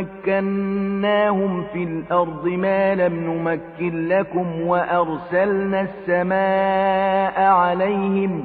مكناهم في الأرض ما لم نمكن لكم وأرسلنا السماء عليهم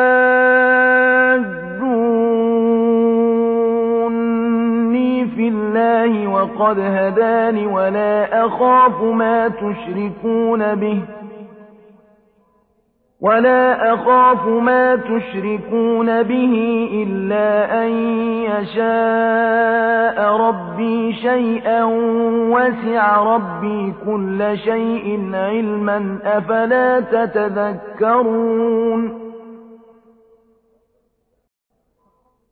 الله وقد هداني ولا أخاف ما تشركون به ولا أخاف ما تشركون به إلا أن يشاء ربي شيئا وسع ربي كل شيء علما أفلا تتذكرون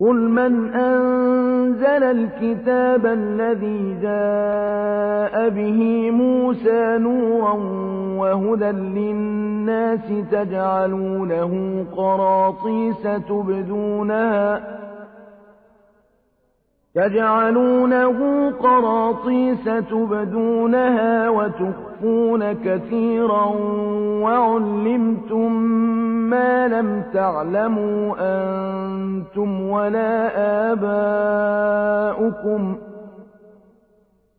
قل من أنزل الكتاب الذي جاء به موسى نورا وهدى للناس تجعلونه قراطيس تبدونها تجعلونه قراطيس تبدونها وتخفون كثيرا وعلمتم ما لم تعلموا أنتم ولا آباؤكم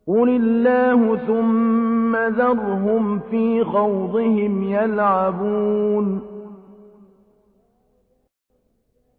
قل الله ثم ذرهم في خوضهم يلعبون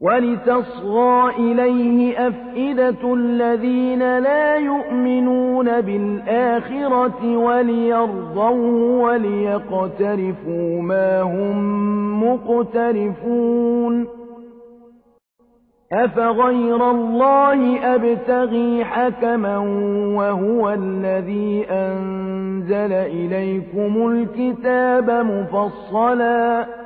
ولتصغى إليه أفئدة الذين لا يؤمنون بالآخرة وليرضوه وليقترفوا ما هم مقترفون أفغير الله أبتغي حكما وهو الذي أنزل إليكم الكتاب مفصلاً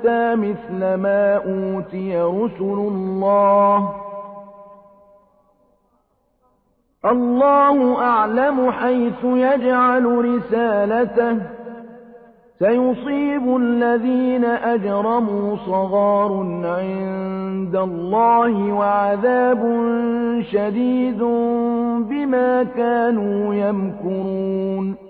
أُوتَىٰ مِثْلَ مَا أُوتِيَ رُسُلُ اللَّهِ اللَّهُ أَعْلَمُ حَيْثُ يَجْعَلُ رِسَالَتَهُ ۖ سَيُصِيبُ الَّذِينَ أَجْرَمُوا صَغَارٌ عِندَ اللَّهِ وَعَذَابٌ شَدِيدٌ بِمَا كَانُوا يَمْكُرُونَ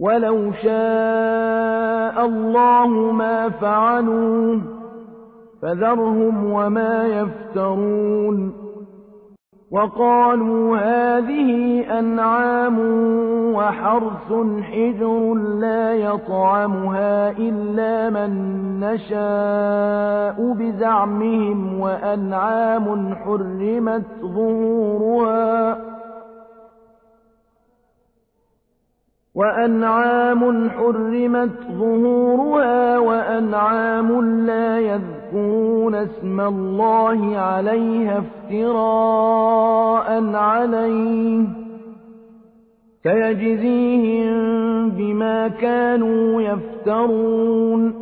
ولو شاء الله ما فعلوه فذرهم وما يفترون وقالوا هذه أنعام وحرث حجر لا يطعمها إلا من نشاء بزعمهم وأنعام حرمت ظهورها وأنعام حرمت ظهورها وأنعام لا يذكرون اسم الله عليها افتراء عليه فيجزيهم بما كانوا يفترون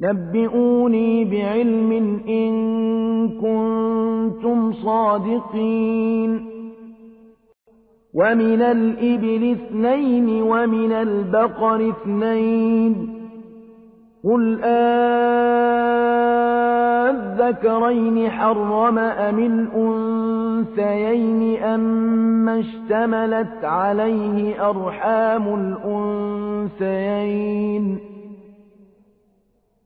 نبئوني بعلم إن كنتم صادقين. ومن الإبل اثنين ومن البقر اثنين. قل أذكرين حرم أم الأنثيين أم اشتملت عليه أرحام الأنثيين؟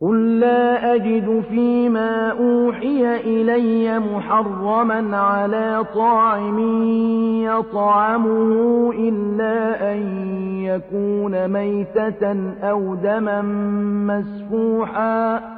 قل لا أجد فيما أوحي إلي محرما على طاعم يطعمه إلا أن يكون ميتة أو دما مسفوحا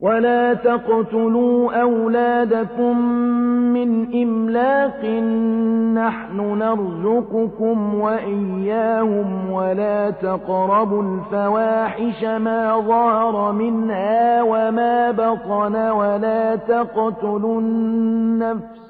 ولا تقتلوا أولادكم من إملاق نحن نرزقكم وإياهم ولا تقربوا الفواحش ما ظهر منها وما بطن ولا تقتلوا النفس